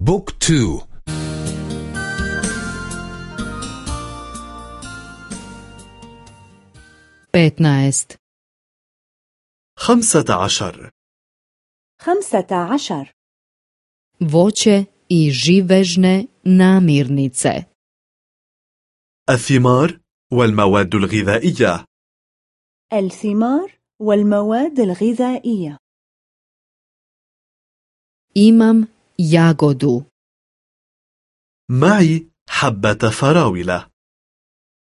بوك تو. petnaest خمسة عشر. خمسة عشر. Voće i živežne namirnice. الثمار والمواد الغذائية. الثمار والمواد الغذائية. Imam jagodu. معي حبة فراولة.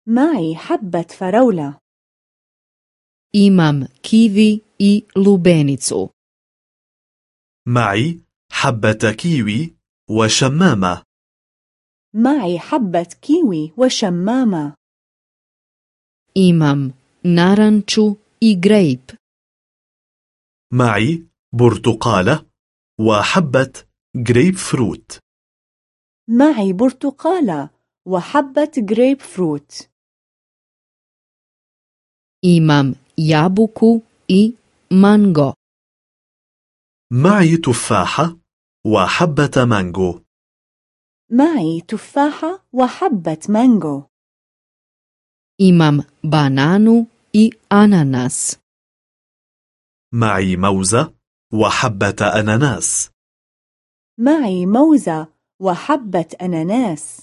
معي حبة فراولة. Imam kivi i lubenicu. معي حبة كيوي وشمامة. معي حبة كيوي وشمامة. Imam naranču i grejp معي برتقالة وحبة جريب فروت معي برتقالة وحبة جريب فروت imam jabuku i mango معي تفاحة وحبة مانجو معي تفاحة وحبة مانجو imam bananu i ananas معي موزة وحبة أناناس. معي موزة وحبة أناناس.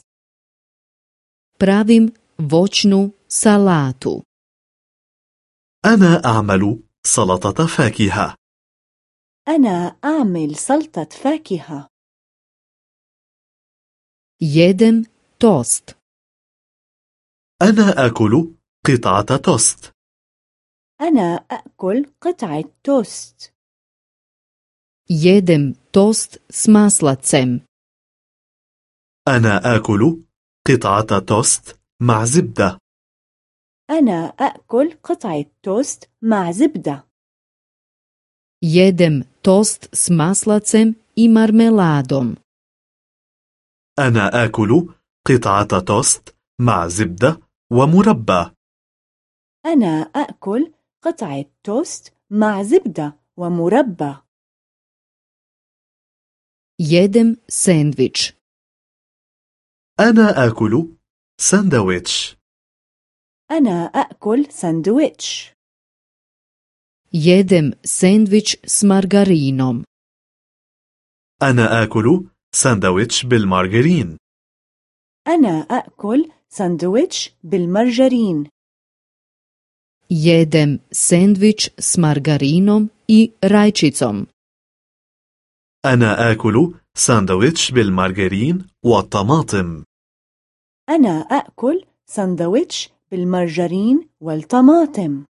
Pravim voćnu salatu. أنا أعمل سلطة فاكهة. أنا أعمل سلطة فاكهة. Jedem tost. أنا آكل قطعة توست. أنا أأكل قطعة توست. Jedem tost s maslacem. أنا آكل قطعة توست مع زبدة. أنا أأكل قطعة توست مع زبدة. Jedem tost s maslacem i marmeladom. أنا آكل قطعة توست مع زبدة ومربى. أنا أأكل قطعة توست مع زبدة ومربى. Jedem sendvič أنا آكل ساندويتش. أنا أأكل ساندويتش. Jedem sendvič s margarinom أنا آكل ساندويتش بالمارغرين. أنا أأكل ساندويتش بالمرجرين. Jedem sendvič s margarinom i rajčicom أنا آكل ساندويتش بالمارغرين والطماطم. أنا أأكل ساندويتش بالمرجرين والطماطم.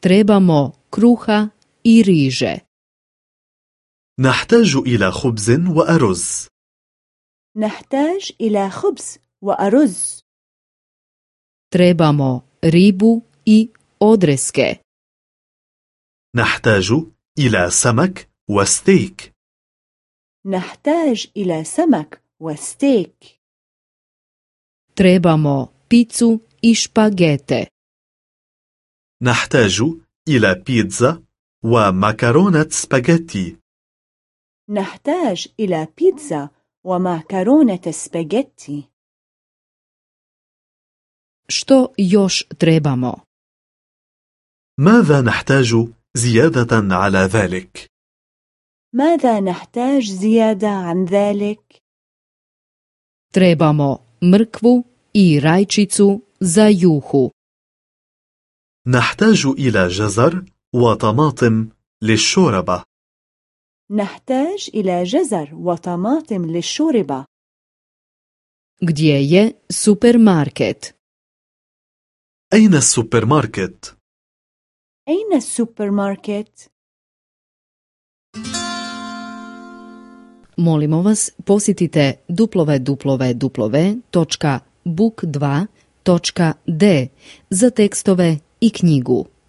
Trebamo kruha i riže. نحتاج إلى خبز وأرز. نحتاج إلى خبز وأرز. Trebamo ribu i odreske. نحتاج إلى سمك وستيك نحتاج إلى سمك وستيك trebamo picu i špagete. نحتاج إلى بيتزا ومكرونة سباجيتي. نحتاج إلى بيتزا ومعكرونة سباجيتي. Što još trebamo? ماذا نحتاج زيادة على ذلك؟ ماذا نحتاج زيادة عن ذلك؟ trebamo mrkvu i rajčicu za juhu نحتاج إلى جزر وطماطم للشوربة نحتاج إلى جزر وطماطم للشوربة gdje je supermarket أين السوبر ماركت؟ أين السوبر ماركت؟ Molimo vas, posjetite www.book2.d za tekstove i knjigu.